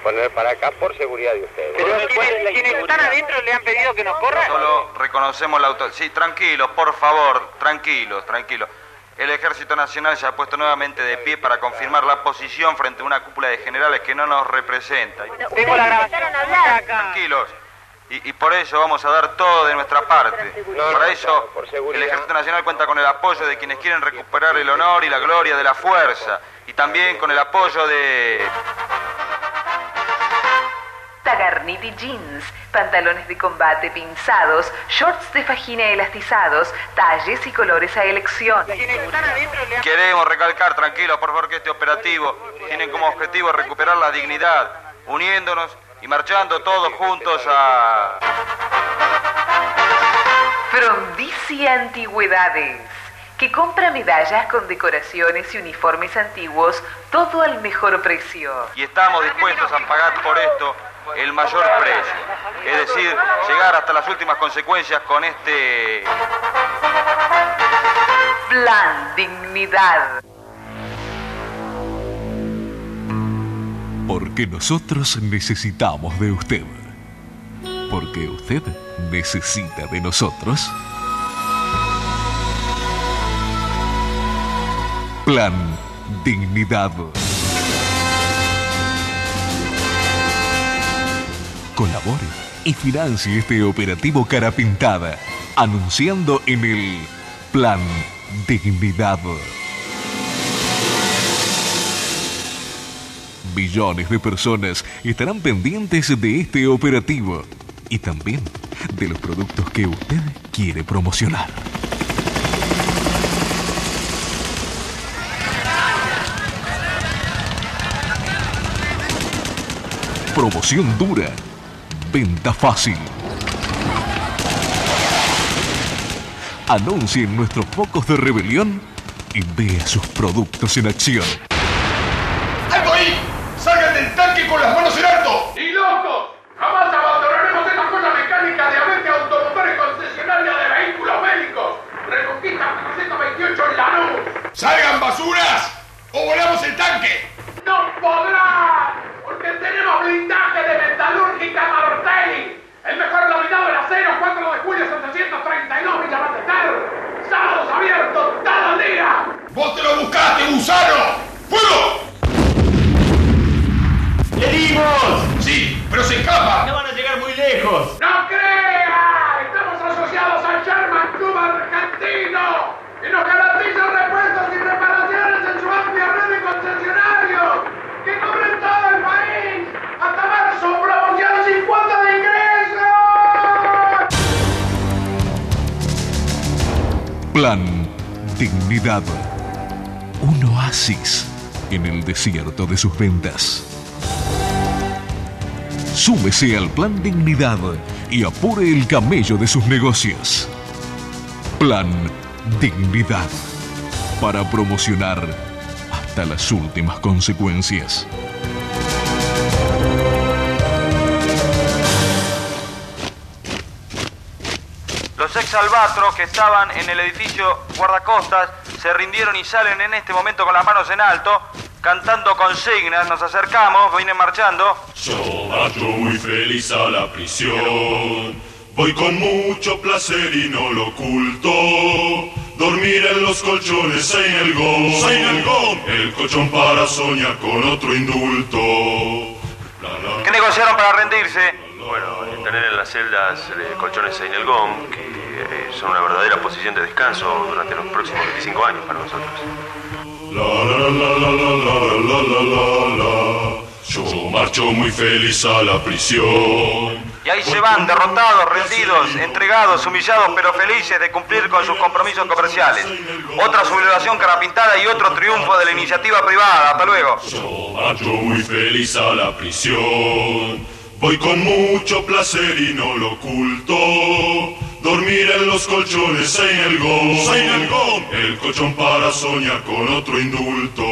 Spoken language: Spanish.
poner para acá por seguridad de ustedes. Pero ¿quiénes, quienes están adentro le han pedido que nos corran? Solo reconocemos la auto... Sí, tranquilos, por favor, tranquilos, tranquilos. El Ejército Nacional se ha puesto nuevamente de pie para confirmar la posición frente a una cúpula de generales que no nos representa. Tengo la grabación acá. Tranquilos. Y, y por eso vamos a dar todo de nuestra parte. No, Para eso, el. Ejército Nacional cuenta con el apoyo de quienes quieren recuperar el honor y la gloria de la fuerza. Y también con el apoyo de... Tagarniti jeans, pantalones de combate pinzados, shorts de fajina elastizados, talles y colores a elección. Queremos recalcar, tranquilos, por favor, que este operativo tiene como objetivo recuperar la dignidad, uniéndonos y marchando todos juntos a... Frondicia Antigüedades, que compra medallas con decoraciones y uniformes antiguos, todo al mejor precio. Y estamos dispuestos a pagar por esto el mayor precio. Es decir, llegar hasta las últimas consecuencias con este... Plan Dignidad. Porque nosotros necesitamos de usted. Porque usted necesita de nosotros. Plan Dignidad. Colabore y financie este operativo cara pintada, anunciando en el Plan Dignidad. Millones de personas estarán pendientes de este operativo y también de los productos que usted quiere promocionar. Promoción dura, venta fácil. Anuncie en nuestros focos de rebelión y vea sus productos en acción. ¡Alto ahí! ¡Salgan del tanque con las manos en alto! ¡Y locos! ¡Jamás abandonaremos estas cosas mecánicas de Avente Automotores Concesionaria de Vehículos Médicos! ¡Reconquista 428 en Lanús! ¡Salgan basuras! ¡O volamos el tanque! Plan Dignidad. Un oasis en el desierto de sus ventas. Súmese al Plan Dignidad y apure el camello de sus negocios. Plan Dignidad. Para promocionar hasta las últimas consecuencias. Los ex albatros que estaban en el edificio guardacostas se rindieron y salen en este momento con las manos en alto, cantando consignas, nos acercamos, vienen marchando. Yo marcho muy feliz a la prisión. Voy con mucho placer y no lo oculto. Dormir en los colchones en el GOM. En el GOM. El colchón para soñar con otro indulto. La, la. ¿Qué negociaron para rendirse? tener en las celdas colchones Einelgom, que son una verdadera posición de descanso durante los próximos 25 años para nosotros. Yo marcho muy feliz a la prisión. Y ahí se van, derrotados, rendidos, entregados, humillados, pero felices de cumplir con sus compromisos comerciales. Otra sublevación carapintada y otro triunfo de la iniciativa privada. Hasta luego. Yo marcho muy feliz a la prisión. Voy con mucho placer y no lo oculto. Dormir en los colchones en el GOM. El colchón para soñar con otro indulto.